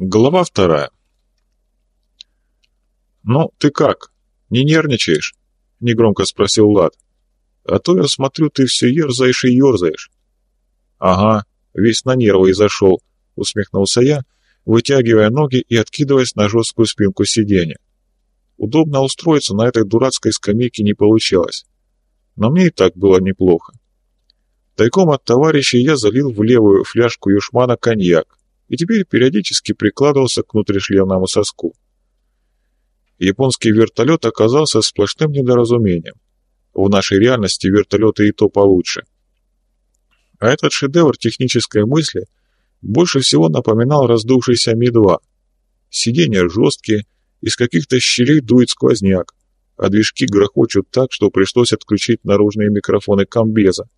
Глава вторая. «Ну, ты как? Не нервничаешь?» — негромко спросил Влад. «А то я смотрю, ты все ерзаешь и ерзаешь». «Ага, весь на нервы и зашел», — усмехнулся я, вытягивая ноги и откидываясь на жесткую спинку сиденья. Удобно устроиться на этой дурацкой скамейке не получалось. Но мне и так было неплохо. Тайком от товарищей я залил в левую фляжку юшмана коньяк и теперь периодически прикладывался к внутришлемному соску. Японский вертолет оказался сплошным недоразумением. В нашей реальности вертолеты и то получше. А этот шедевр технической мысли больше всего напоминал раздувшийся Ми-2. Сиденья жесткие, из каких-то щелей дует сквозняк, а движки грохочут так, что пришлось отключить наружные микрофоны комбеза.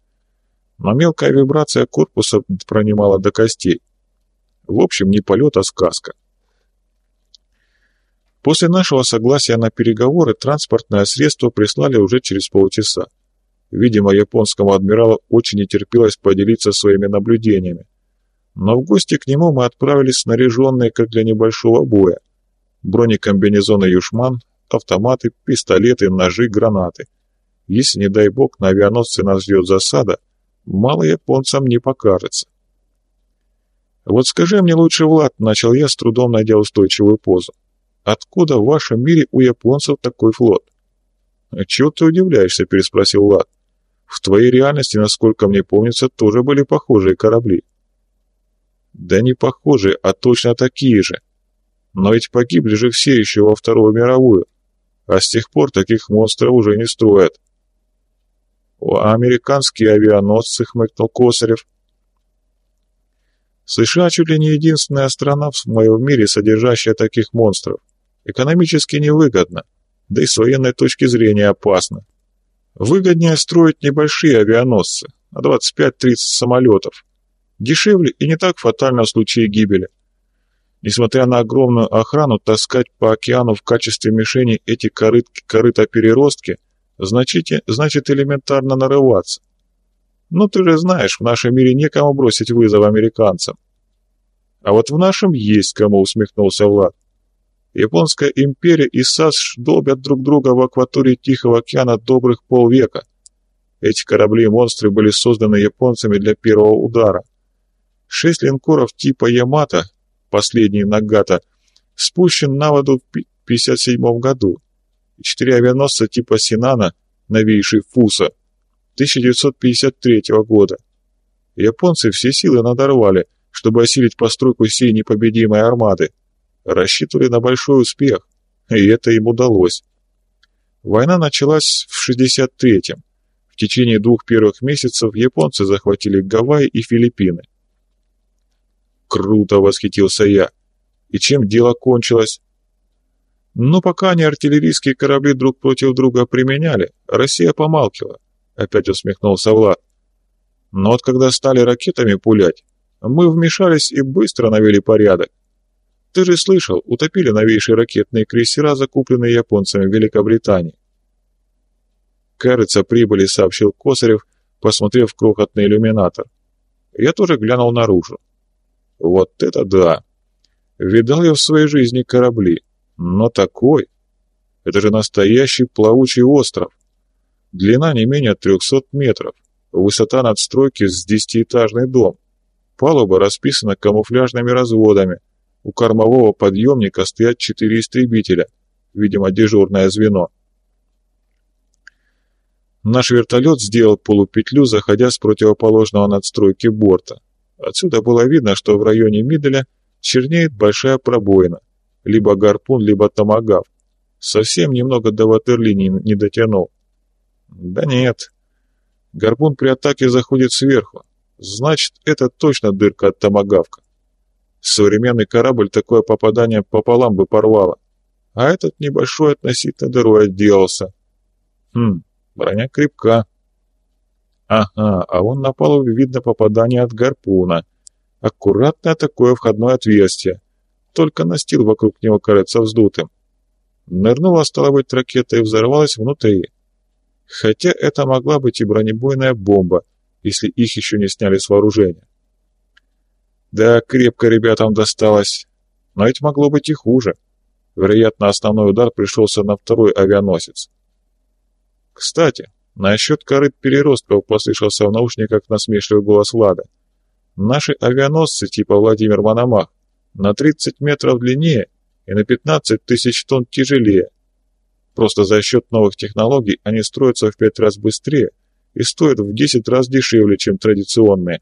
Но мелкая вибрация корпуса пронимала до костей. В общем, не полет, а сказка. После нашего согласия на переговоры транспортное средство прислали уже через полчаса. Видимо, японскому адмиралу очень не терпелось поделиться своими наблюдениями. Но в гости к нему мы отправились снаряженные, как для небольшого боя. Бронекомбинезоны «Юшман», автоматы, пистолеты, ножи, гранаты. Если, не дай бог, на авианосце нас ждет засада, мало японцам не покажется. «Вот скажи мне лучше, Влад», — начал я, с трудом найдя устойчивую позу. «Откуда в вашем мире у японцев такой флот?» «А чего ты удивляешься?» — переспросил Влад. «В твоей реальности, насколько мне помнится, тоже были похожие корабли». «Да не похожие, а точно такие же. Но ведь погибли же все еще во Вторую мировую, а с тех пор таких монстров уже не строят». «А американские авианосцы», — хмыкнул Косарев, — США чуть ли не единственная страна в моем мире, содержащая таких монстров. Экономически невыгодно, да и с военной точки зрения опасно. Выгоднее строить небольшие авианосцы, на 25-30 самолетов. Дешевле и не так фатально в случае гибели. Несмотря на огромную охрану, таскать по океану в качестве мишени эти корытки, корыто-переростки значит, значит элементарно нарываться. Ну, ты же знаешь, в нашем мире некому бросить вызов американцам. А вот в нашем есть кому, усмехнулся Влад. Японская империя и САС долбят друг друга в акватории Тихого океана добрых полвека. Эти корабли-монстры были созданы японцами для первого удара. Шесть линкоров типа Ямато, последний Нагата, спущен на воду в 1957 году. Четыре авианосца типа Синана, новейший Фуса, 1953 года. Японцы все силы надорвали, чтобы осилить постройку сей непобедимой армады. Рассчитывали на большой успех, и это им удалось. Война началась в 63-м. В течение двух первых месяцев японцы захватили Гавайи и Филиппины. «Круто!» — восхитился я. «И чем дело кончилось?» Но пока они артиллерийские корабли друг против друга применяли, Россия помалкивала. Опять усмехнулся Влад. Но вот когда стали ракетами пулять, мы вмешались и быстро навели порядок. Ты же слышал, утопили новейшие ракетные крейсера, закупленные японцами в Великобритании. Кажется, прибыли, сообщил Косарев, посмотрев в крохотный иллюминатор. Я тоже глянул наружу. Вот это да! Видал я в своей жизни корабли, но такой... Это же настоящий плавучий остров. Длина не менее 300 метров, высота надстройки с десятиэтажный дом. Палуба расписана камуфляжными разводами. У кормового подъемника стоят четыре истребителя, видимо, дежурное звено. Наш вертолет сделал полупетлю, заходя с противоположного надстройки борта. Отсюда было видно, что в районе Миделя чернеет большая пробоина, либо гарпун, либо томагав. Совсем немного до ватерлинии не дотянул. Да нет. Горбун при атаке заходит сверху. Значит, это точно дырка от томагавка. Современный корабль такое попадание пополам бы порвало. А этот небольшой относительно дырой отделался. Хм, броня крепка. Ага, а вон на палубе видно попадание от гарпуна. Аккуратное такое входное отверстие. Только настил вокруг него кажется вздутым. Нырнула, стала быть, ракета и взорвалась внутри. Хотя это могла быть и бронебойная бомба, если их еще не сняли с вооружения. Да, крепко ребятам досталось. Но ведь могло быть и хуже. Вероятно, основной удар пришелся на второй авианосец. Кстати, насчет корыт переростков послышался в наушниках насмешливый голос Влада. Наши авианосцы типа Владимир Мономах на 30 метров длиннее и на 15 тысяч тонн тяжелее. Просто за счет новых технологий они строятся в 5 раз быстрее и стоят в 10 раз дешевле, чем традиционные.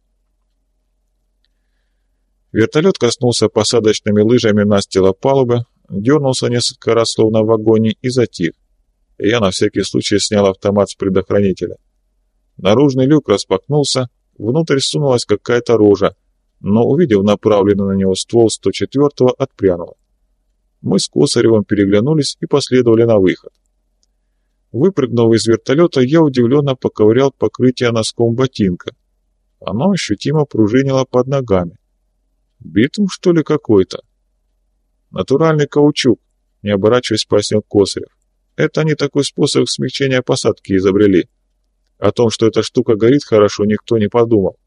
Вертолет коснулся посадочными лыжами настила палубы, дернулся несколько раз, словно в вагоне, и затих. Я на всякий случай снял автомат с предохранителя. Наружный люк распахнулся, внутрь сунулась какая-то рожа, но, увидев направленный на него ствол 104-го, отпрянула. Мы с Косаревым переглянулись и последовали на выход. Выпрыгнув из вертолета, я удивленно поковырял покрытие носком ботинка. Оно ощутимо пружинило под ногами. Битум, что ли, какой-то? Натуральный каучук, не оборачиваясь, пояснил Косарев. Это они такой способ смягчения посадки изобрели. О том, что эта штука горит хорошо, никто не подумал.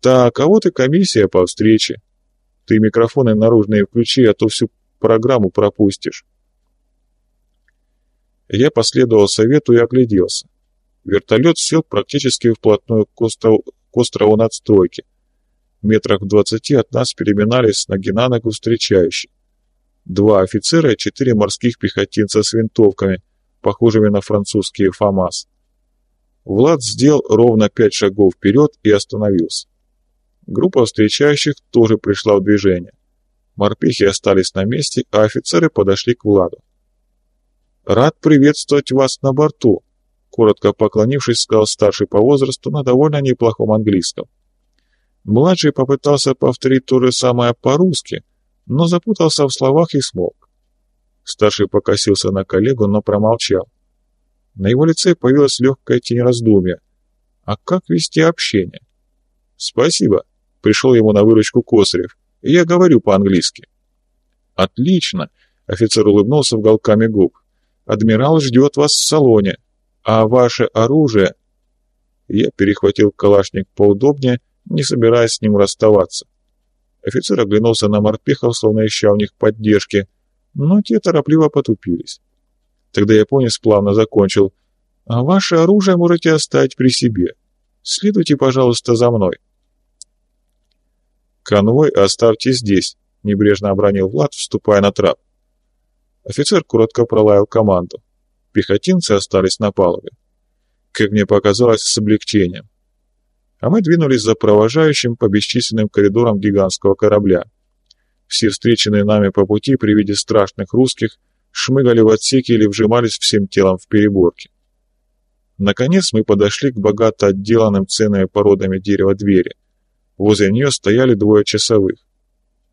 Так, а вот и комиссия по встрече. Ты микрофоны наружные включи, а то всю программу пропустишь. Я последовал совету и огляделся. Вертолет сел практически вплотную к острову, к острову надстройки. Метрах в двадцати от нас переминались ноги на ногу встречающие. Два офицера и четыре морских пехотинца с винтовками, похожими на французские ФАМАС. Влад сделал ровно пять шагов вперед и остановился. Группа встречающих тоже пришла в движение. Морпехи остались на месте, а офицеры подошли к Владу. «Рад приветствовать вас на борту», — коротко поклонившись, сказал старший по возрасту на довольно неплохом английском. Младший попытался повторить то же самое по-русски, но запутался в словах и смолк. Старший покосился на коллегу, но промолчал. На его лице появилась легкая тень раздумья. А как вести общение? «Спасибо», — пришел ему на выручку Косарев. «Я говорю по-английски». «Отлично», — офицер улыбнулся уголками губ. «Адмирал ждет вас в салоне. А ваше оружие...» Я перехватил калашник поудобнее не собираясь с ним расставаться. Офицер оглянулся на морпехов, словно ища у них поддержки, но те торопливо потупились. Тогда японец плавно закончил. «А ваше оружие можете оставить при себе. Следуйте, пожалуйста, за мной». «Конвой оставьте здесь», — небрежно обронил Влад, вступая на трап. Офицер коротко пролаял команду. Пехотинцы остались на палубе. Как мне показалось, с облегчением а мы двинулись за провожающим по бесчисленным коридорам гигантского корабля. Все встреченные нами по пути при виде страшных русских шмыгали в отсеки или вжимались всем телом в переборки. Наконец мы подошли к богато отделанным ценными породами дерева двери. Возле нее стояли двое часовых.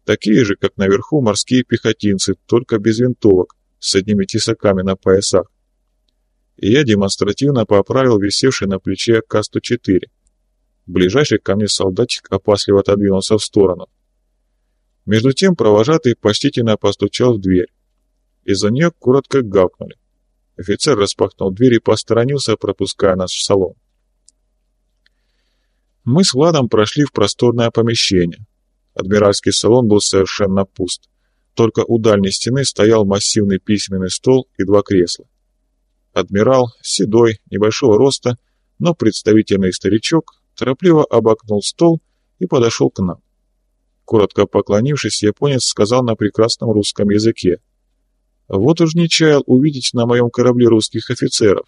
Такие же, как наверху, морские пехотинцы, только без винтовок, с одними тесаками на поясах. И я демонстративно поправил висевший на плече К-104. Ближайший ко мне солдатик опасливо отодвинулся в сторону. Между тем провожатый почтительно постучал в дверь. Из-за нее коротко гавкнули. Офицер распахнул дверь и посторонился, пропуская нас в салон. Мы с Владом прошли в просторное помещение. Адмиральский салон был совершенно пуст. Только у дальней стены стоял массивный письменный стол и два кресла. Адмирал, седой, небольшого роста, но представительный старичок, торопливо обогнул стол и подошел к нам. Коротко поклонившись, японец сказал на прекрасном русском языке. «Вот уж не чаял увидеть на моем корабле русских офицеров.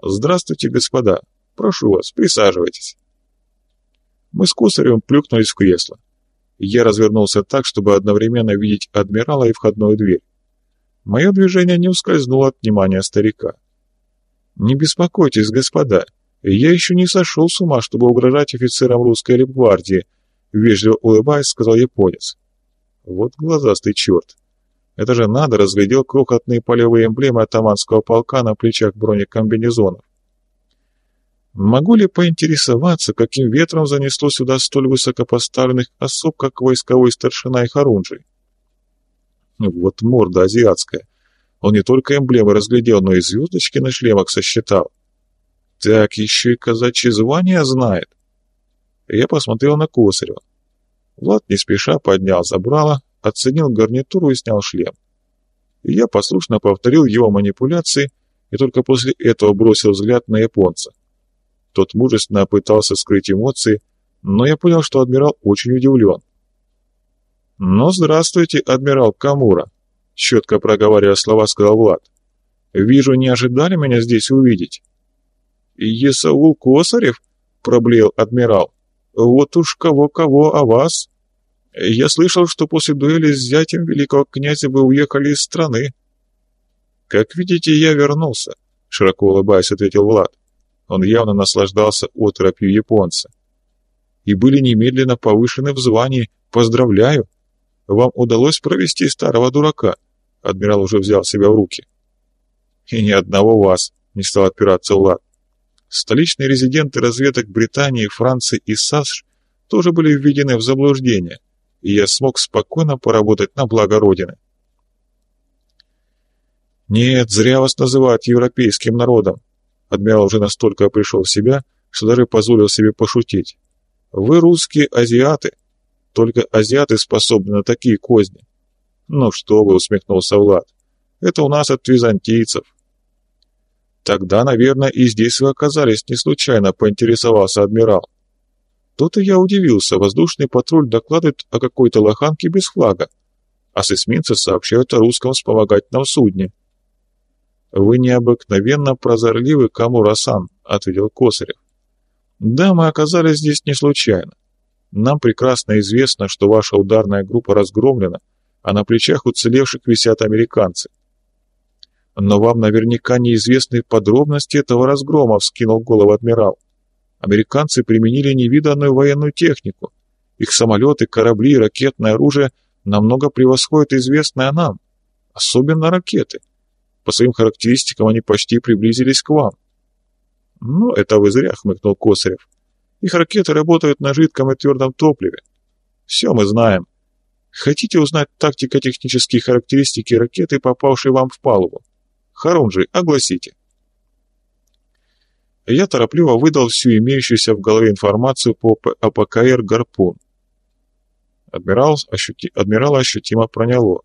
Здравствуйте, господа. Прошу вас, присаживайтесь». Мы с Косаревым плюхнулись в кресло. Я развернулся так, чтобы одновременно видеть адмирала и входную дверь. Мое движение не ускользнуло от внимания старика. «Не беспокойтесь, господа, «Я еще не сошел с ума, чтобы угрожать офицерам русской лейбгвардии», — вежливо улыбаясь, сказал японец. «Вот глазастый черт! Это же надо разглядел крохотные полевые эмблемы атаманского полка на плечах бронекомбинезонов. Могу ли поинтересоваться, каким ветром занесло сюда столь высокопоставленных особ, как войсковой старшина и Харунжий? Вот морда азиатская. Он не только эмблемы разглядел, но и звездочки на шлемах сосчитал. Так еще и казачье звание знает. Я посмотрел на Косарева. Влад не спеша поднял забрало, оценил гарнитуру и снял шлем. Я послушно повторил его манипуляции и только после этого бросил взгляд на японца. Тот мужественно пытался скрыть эмоции, но я понял, что адмирал очень удивлен. «Ну, здравствуйте, адмирал Камура», — четко проговаривая слова, сказал Влад. «Вижу, не ожидали меня здесь увидеть». «Есаул Косарев?» — проблеял адмирал. «Вот уж кого-кого, а вас?» «Я слышал, что после дуэли с зятем великого князя вы уехали из страны». «Как видите, я вернулся», — широко улыбаясь, ответил Влад. Он явно наслаждался оторопью японца. «И были немедленно повышены в звании. Поздравляю! Вам удалось провести старого дурака». Адмирал уже взял себя в руки. «И ни одного вас», — не стал отпираться Влад. Столичные резиденты разведок Британии, Франции и САСШ тоже были введены в заблуждение, и я смог спокойно поработать на благо Родины. «Нет, зря вас называют европейским народом», Адмирал уже настолько пришел в себя, что даже позволил себе пошутить. «Вы русские азиаты. Только азиаты способны на такие козни». «Ну что вы», — усмехнулся Влад. «Это у нас от византийцев». «Тогда, наверное, и здесь вы оказались не случайно», — поинтересовался адмирал. Тут и я удивился. Воздушный патруль докладывает о какой-то лоханке без флага, а с эсминца сообщают о русском вспомогательном судне. «Вы необыкновенно прозорливы, Камура-сан», — ответил Косарев. «Да, мы оказались здесь не случайно. Нам прекрасно известно, что ваша ударная группа разгромлена, а на плечах уцелевших висят американцы. Но вам наверняка неизвестны подробности этого разгрома, вскинул голову адмирал. Американцы применили невиданную военную технику. Их самолеты, корабли ракетное оружие намного превосходят известное нам. Особенно ракеты. По своим характеристикам они почти приблизились к вам. «Ну, это вы зря», — хмыкнул Косарев. «Их ракеты работают на жидком и твердом топливе. Все мы знаем. Хотите узнать тактико-технические характеристики ракеты, попавшей вам в палубу? Харунжи, огласите». Я торопливо выдал всю имеющуюся в голове информацию по АПКР «Гарпун». Адмирал, ощути... Адмирала ощутимо проняло.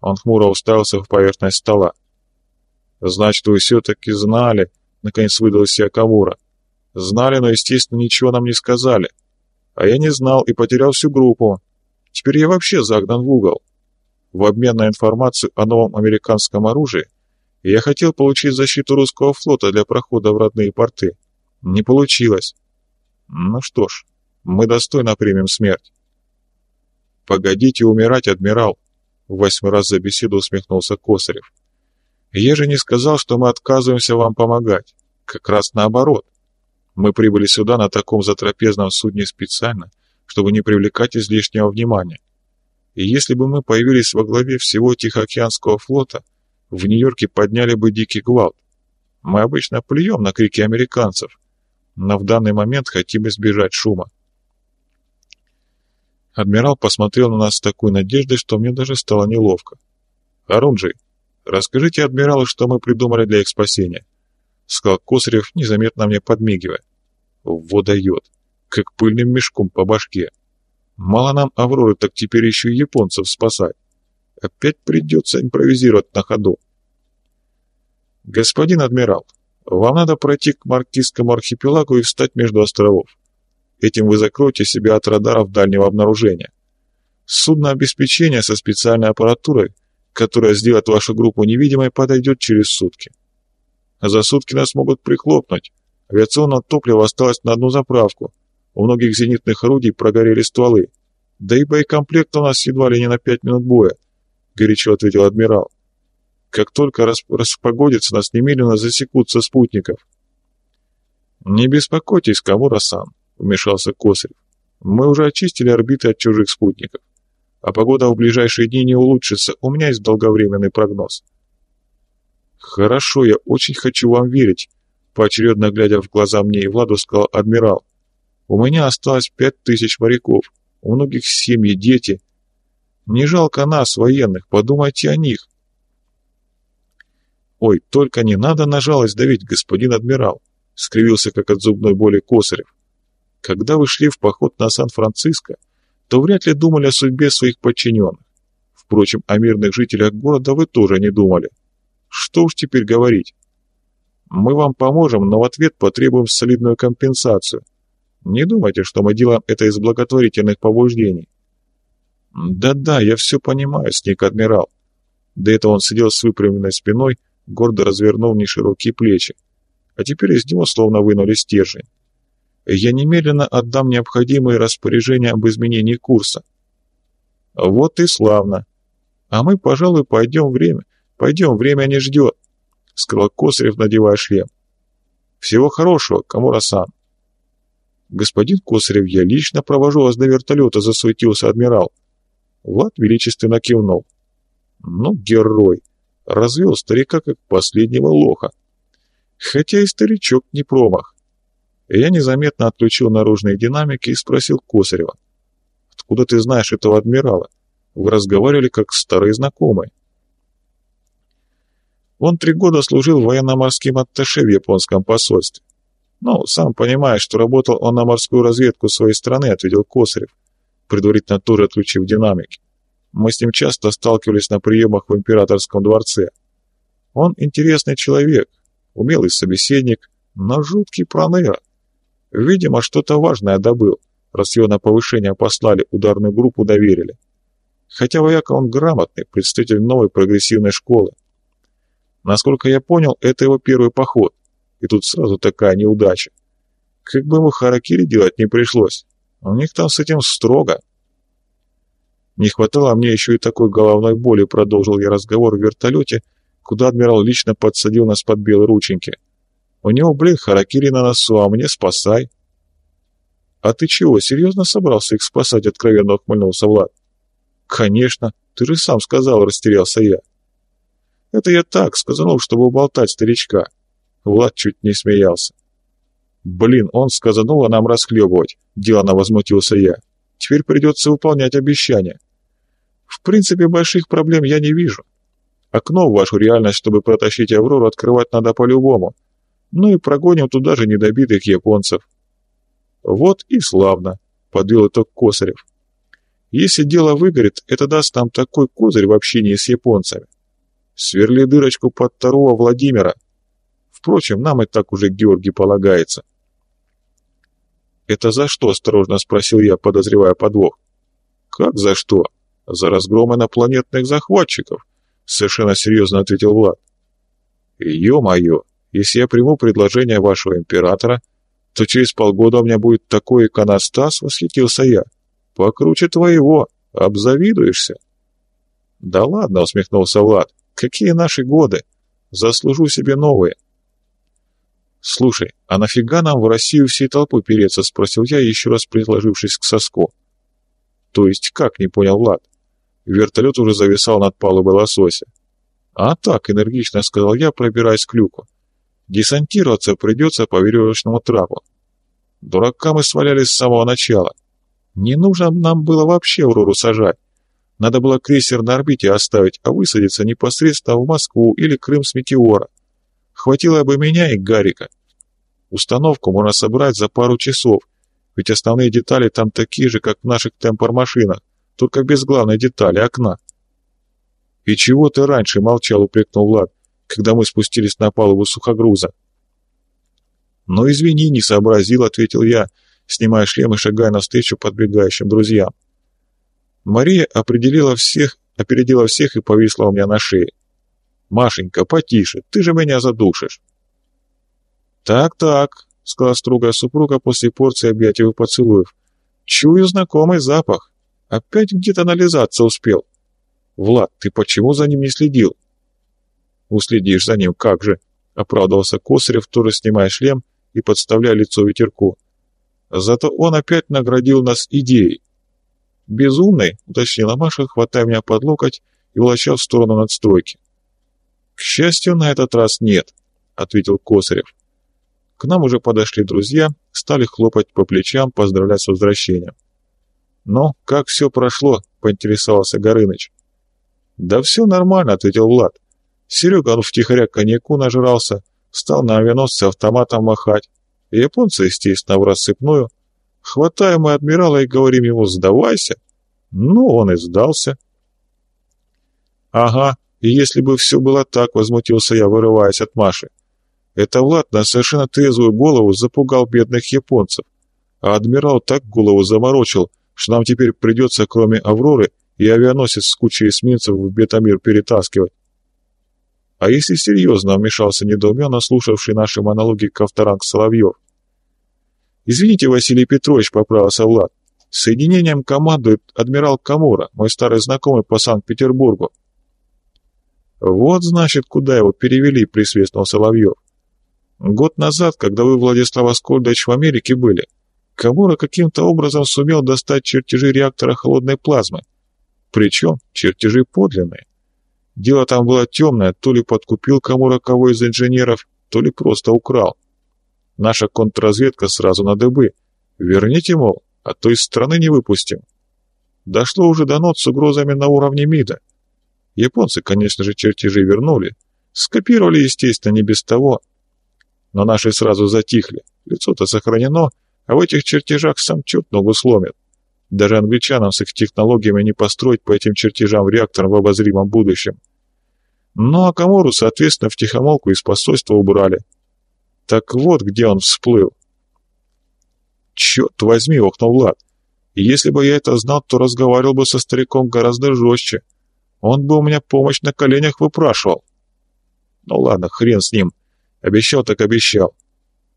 Он хмуро уставился в поверхность стола. «Значит, вы все-таки знали», — наконец выдал из себя Камура. «Знали, но, естественно, ничего нам не сказали. А я не знал и потерял всю группу. Теперь я вообще загнан в угол. В обмен на информацию о новом американском оружии я хотел получить защиту русского флота для прохода в родные порты. Не получилось. Ну что ж, мы достойно примем смерть. «Погодите умирать, адмирал!» — восьмой раз за беседу усмехнулся Косарев. Я же не сказал, что мы отказываемся вам помогать. Как раз наоборот. Мы прибыли сюда на таком затрапезном судне специально, чтобы не привлекать излишнего внимания. И если бы мы появились во главе всего Тихоокеанского флота, в Нью-Йорке подняли бы дикий гвалт. Мы обычно плюем на крики американцев, но в данный момент хотим избежать шума. Адмирал посмотрел на нас с такой надеждой, что мне даже стало неловко. «Харунджи, «Расскажите адмиралу, что мы придумали для их спасения», — сказал Косарев, незаметно мне подмигивая. «Во дает, как пыльным мешком по башке. Мало нам Авроры, так теперь еще и японцев спасать. Опять придется импровизировать на ходу». «Господин адмирал, вам надо пройти к Маркизскому архипелагу и встать между островов. Этим вы закроете себя от радаров дальнего обнаружения. Судно обеспечения со специальной аппаратурой — которая сделает вашу группу невидимой, подойдет через сутки. За сутки нас могут прихлопнуть. Авиационное топливо осталось на одну заправку. У многих зенитных орудий прогорели стволы. Да и боекомплект у нас едва ли не на пять минут боя, горячо ответил адмирал. Как только рас распогодится, нас немедленно засекут со спутников. Не беспокойтесь, Камура-сан, вмешался Косарев. Мы уже очистили орбиты от чужих спутников а погода в ближайшие дни не улучшится, у меня есть долговременный прогноз. Хорошо, я очень хочу вам верить, поочередно глядя в глаза мне и Владу, сказал адмирал. У меня осталось пять тысяч моряков, у многих семьи, дети. Не жалко нас, военных, подумайте о них. Ой, только не надо на жалость давить, господин адмирал, скривился как от зубной боли Косарев. Когда вы шли в поход на Сан-Франциско, то вряд ли думали о судьбе своих подчиненных. Впрочем, о мирных жителях города вы тоже не думали. Что уж теперь говорить. Мы вам поможем, но в ответ потребуем солидную компенсацию. Не думайте, что мы делаем это из благотворительных побуждений. Да-да, я все понимаю, сник адмирал. До этого он сидел с выпрямленной спиной, гордо развернув неширокие плечи. А теперь из него словно вынули стержень. Я немедленно отдам необходимые распоряжения об изменении курса. Вот и славно. А мы, пожалуй, пойдем время. Пойдем, время не ждет. Сказал Косарев, надевая шлем. Всего хорошего, Камура-сан. Господин Косарев, я лично провожу вас до вертолета, засуетился адмирал. Влад величественно кивнул. Ну, герой. Развел старика, как последнего лоха. Хотя и старичок не промах. Я незаметно отключил наружные динамики и спросил Косарева. «Откуда ты знаешь этого адмирала? Вы разговаривали как старые знакомые». Он три года служил военно-морским атташе в японском посольстве. «Ну, сам понимаешь, что работал он на морскую разведку своей страны», — ответил Косарев, предварительно тоже отключив динамики. «Мы с ним часто сталкивались на приемах в императорском дворце. Он интересный человек, умелый собеседник, но жуткий проныра. Видимо, что-то важное добыл, раз его на повышение послали, ударную группу доверили. Хотя вояка он грамотный, представитель новой прогрессивной школы. Насколько я понял, это его первый поход, и тут сразу такая неудача. Как бы ему харакири делать не пришлось. У них там с этим строго. Не хватало мне еще и такой головной боли, продолжил я разговор в вертолете, куда адмирал лично подсадил нас под белые рученьки. У него, блин, харакири на носу, а мне спасай. А ты чего, серьезно собрался их спасать, откровенно ухмыльнулся Влад? Конечно, ты же сам сказал, растерялся я. Это я так сказал, чтобы уболтать старичка. Влад чуть не смеялся. Блин, он сказанул, а нам расхлебывать. Делано возмутился я. Теперь придется выполнять обещания. В принципе, больших проблем я не вижу. Окно в вашу реальность, чтобы протащить Аврору, открывать надо по-любому. Ну и прогоним туда же недобитых японцев. Вот и славно, подвел итог Косарев. Если дело выгорит, это даст нам такой козырь в общении с японцами. Сверли дырочку под второго Владимира. Впрочем, нам и так уже Георгий полагается. «Это за что?» – осторожно спросил я, подозревая подвох. «Как за что?» «За разгром инопланетных захватчиков», – совершенно серьезно ответил Влад. «Ё-моё, если я приму предложение вашего императора, то через полгода у меня будет такой иконостас, восхитился я. Покруче твоего, обзавидуешься. Да ладно, усмехнулся Влад, какие наши годы? Заслужу себе новые. Слушай, а нафига нам в Россию всей толпой переться, спросил я, еще раз приложившись к соску. То есть как, не понял Влад. Вертолет уже зависал над палубой лосося. А так, энергично сказал я, пробираясь к люку. Десантироваться придется по веревочному трапу. Дурака мы свалялись с самого начала. Не нужно нам было вообще Аврору сажать. Надо было крейсер на орбите оставить, а высадиться непосредственно в Москву или Крым с Метеора. Хватило бы меня и Гарика. Установку можно собрать за пару часов, ведь основные детали там такие же, как в наших темпор-машинах, только без главной детали — окна. «И чего ты раньше молчал?» — упрекнул Влад когда мы спустились на палубу сухогруза. «Ну, извини, не сообразил», — ответил я, снимая шлем и шагая навстречу подбегающим друзьям. Мария определила всех, опередила всех и повисла у меня на шее. «Машенька, потише, ты же меня задушишь». «Так-так», — сказала строгая супруга после порции объятий и поцелуев. «Чую знакомый запах. Опять где-то нализаться успел. Влад, ты почему за ним не следил?» Уследишь за ним, как же!» — оправдывался Косарев, тоже снимая шлем и подставляя лицо ветерку. «Зато он опять наградил нас идеей». «Безумный?» — уточнила Маша, хватая меня под локоть и волоча в сторону надстройки. «К счастью, на этот раз нет», — ответил Косарев. К нам уже подошли друзья, стали хлопать по плечам, поздравлять с возвращением. «Ну, как все прошло?» — поинтересовался Горыныч. «Да все нормально», — ответил Влад. Серега он втихаря коньяку нажрался, стал на авианосце автоматом махать. Японцы, естественно, в рассыпную. Хватаем мы адмирала и говорим ему «сдавайся». Ну, он и сдался. Ага, и если бы все было так, возмутился я, вырываясь от Маши. Это Влад на совершенно трезвую голову запугал бедных японцев. А адмирал так голову заморочил, что нам теперь придется, кроме «Авроры», и авианосец с кучей эсминцев в Бетамир перетаскивать. А если серьезно, вмешался недоуменно слушавший наши монологи Ковторанг Соловьев. «Извините, Василий Петрович», — поправился Влад. «Соединением командует адмирал Камура, мой старый знакомый по Санкт-Петербургу». «Вот, значит, куда его перевели», — присвистнул Соловьев. «Год назад, когда вы, Владислав Аскольдович, в Америке были, Камура каким-то образом сумел достать чертежи реактора холодной плазмы. Причем чертежи подлинные. Дело там было темное, то ли подкупил Камура кого из инженеров, то ли просто украл. Наша контрразведка сразу на дыбы. Верните, мол, а то из страны не выпустим. Дошло уже до нот с угрозами на уровне МИДа. Японцы, конечно же, чертежи вернули. Скопировали, естественно, не без того. Но наши сразу затихли. Лицо-то сохранено, а в этих чертежах сам черт ногу сломит. Даже англичанам с их технологиями не построить по этим чертежам реактор в обозримом будущем. Ну а Камору, соответственно, в тихомолку из посольства убрали. Так вот, где он всплыл. Черт возьми, охнул Влад. Если бы я это знал, то разговаривал бы со стариком гораздо жестче. Он бы у меня помощь на коленях выпрашивал. Ну ладно, хрен с ним. Обещал так обещал.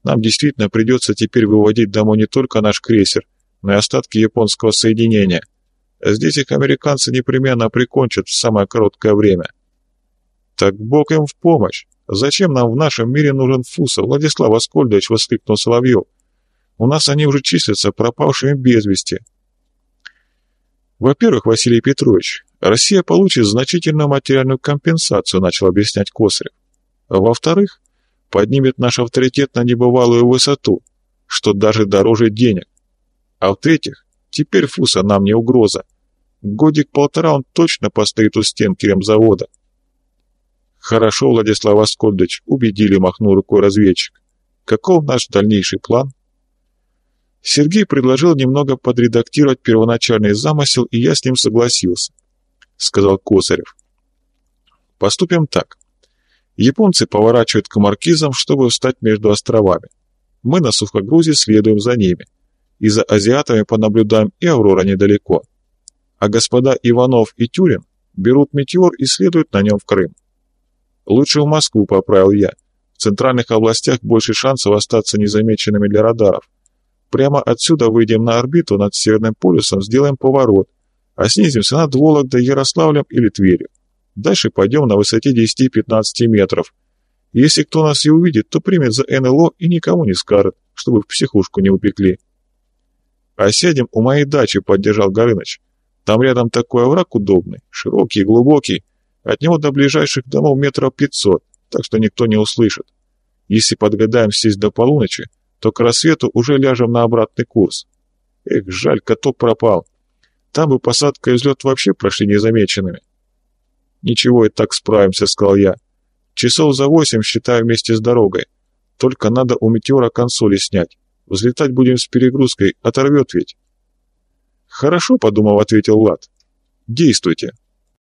Нам действительно придется теперь выводить домой не только наш крейсер, но и остатки японского соединения. Здесь их американцы непременно прикончат в самое короткое время. Так бог им в помощь. Зачем нам в нашем мире нужен Фуса, Владислав Аскольдович, воскликнул Соловьев. У нас они уже числятся пропавшими без вести. Во-первых, Василий Петрович, Россия получит значительную материальную компенсацию, начал объяснять Косарев. Во-вторых, поднимет наш авторитет на небывалую высоту, что даже дороже денег. А в-третьих, теперь Фуса нам не угроза. Годик-полтора он точно постоит у стен керемзавода. Хорошо, Владислав Аскольдович, убедили, махнул рукой разведчик. Каков наш дальнейший план? Сергей предложил немного подредактировать первоначальный замысел, и я с ним согласился, сказал Косарев. Поступим так. Японцы поворачивают к маркизам, чтобы встать между островами. Мы на сухогрузе следуем за ними. И за азиатами понаблюдаем, и Аврора недалеко. А господа Иванов и Тюрин берут метеор и следуют на нем в Крым. Лучше в Москву, поправил я. В центральных областях больше шансов остаться незамеченными для радаров. Прямо отсюда выйдем на орбиту над Северным полюсом, сделаем поворот, а снизимся над Вологдой, Ярославлем или Тверью. Дальше пойдем на высоте 10-15 метров. Если кто нас и увидит, то примет за НЛО и никому не скажет, чтобы в психушку не упекли. «А у моей дачи», — поддержал Горыныч. «Там рядом такой овраг удобный, широкий, глубокий. От него до ближайших домов метров пятьсот, так что никто не услышит. Если подгадаем сесть до полуночи, то к рассвету уже ляжем на обратный курс. Эх, жаль, каток пропал. Там бы посадка и взлет вообще прошли незамеченными. «Ничего, и так справимся», — сказал я. «Часов за восемь, считаю, вместе с дорогой. Только надо у метеора консоли снять. Взлетать будем с перегрузкой, оторвет ведь». «Хорошо», — подумав, ответил Влад. «Действуйте».